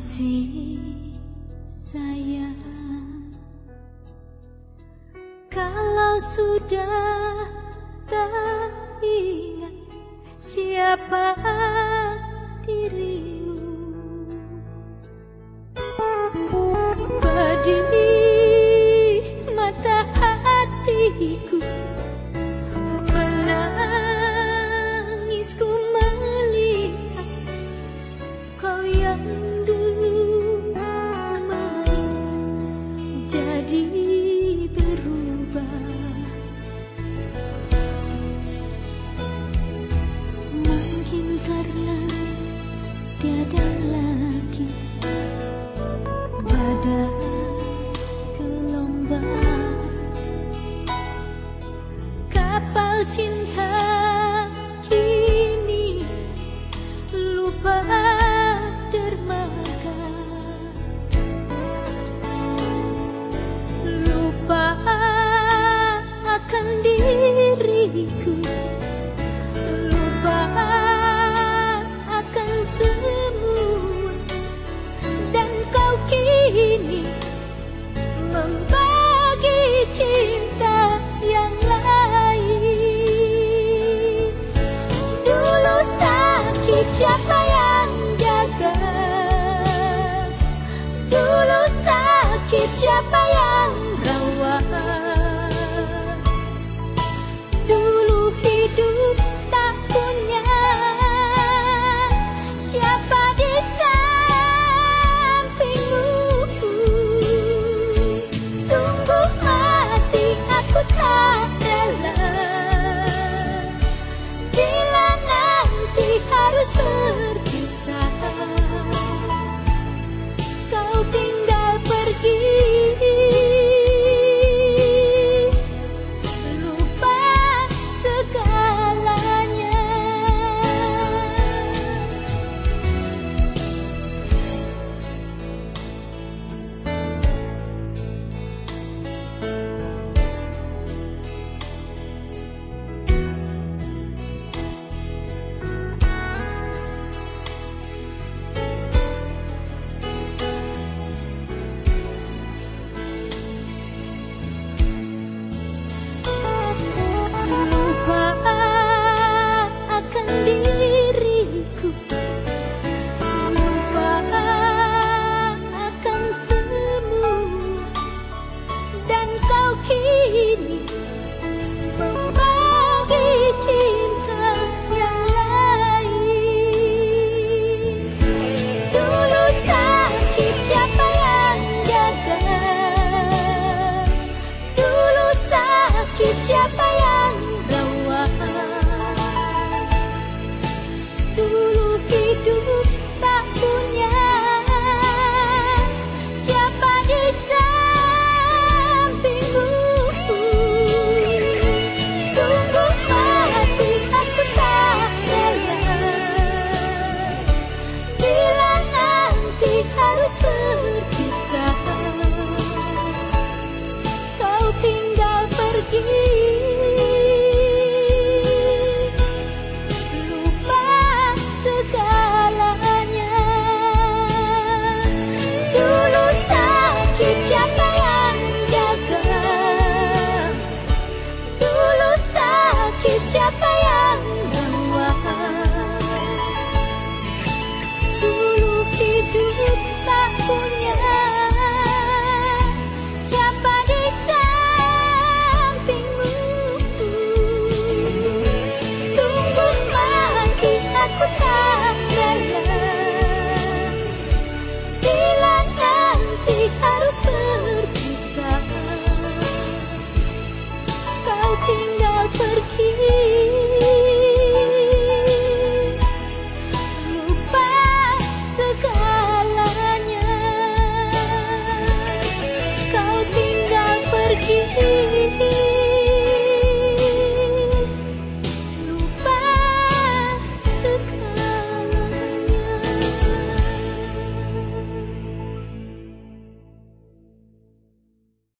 kasih saya kalau sudah tak ingat siapa 情。去加班。